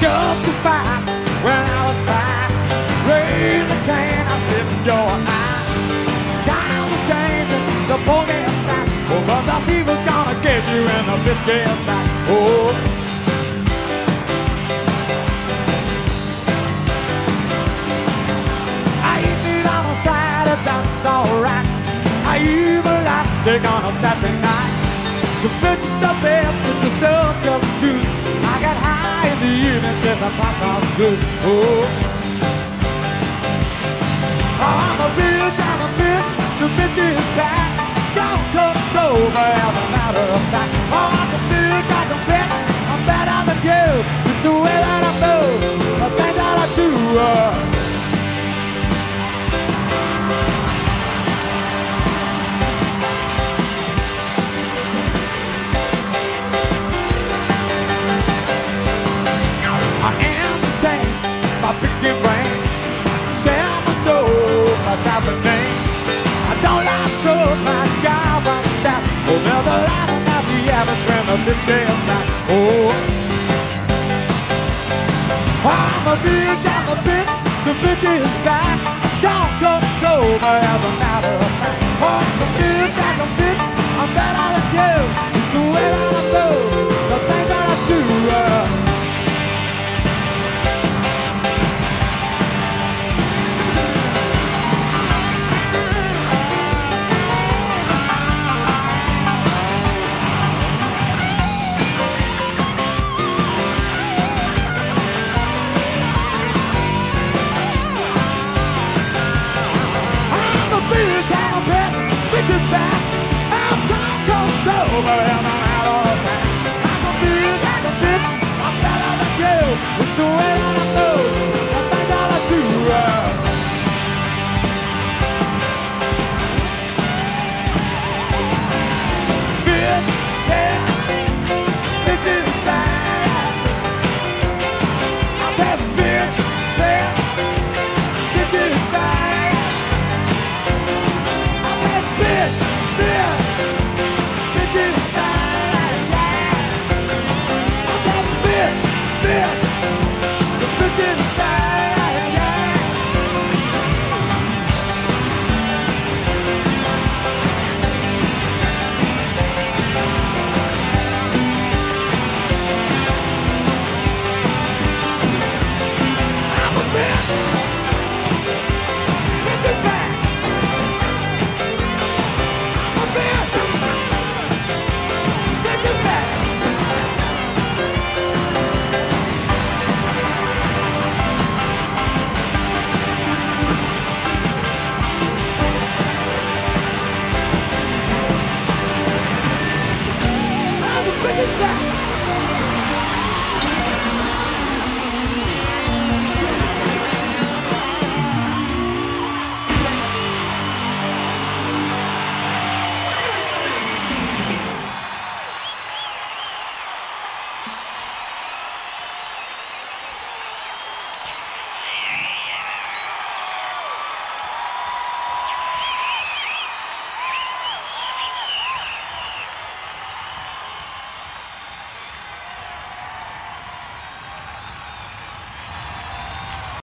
Jump up the fight when I was five. Raise a can, I slipped in your eye. Times are changing, the poor gets back. Oh, but the people's gonna get you and the bitch gets back. Oh. I eat meat on a Friday, that's alright. I even like to stick on a Saturday night. The bitch in the evening, then the pop sounds good. Oh. I'm a bitch, I'm a bitch, the bitch is back. Strong comes over as a matter of fact. Oh, I'm a bitch, I'm a bitch, I'm better than you. It's the way the light of of this night. Oh. I'm a bitch, I'm a bitch, the bitch is back. Stone cold sober as a matter of fact. Oh, I'm a bitch, I'm a bitch, I'm better than you.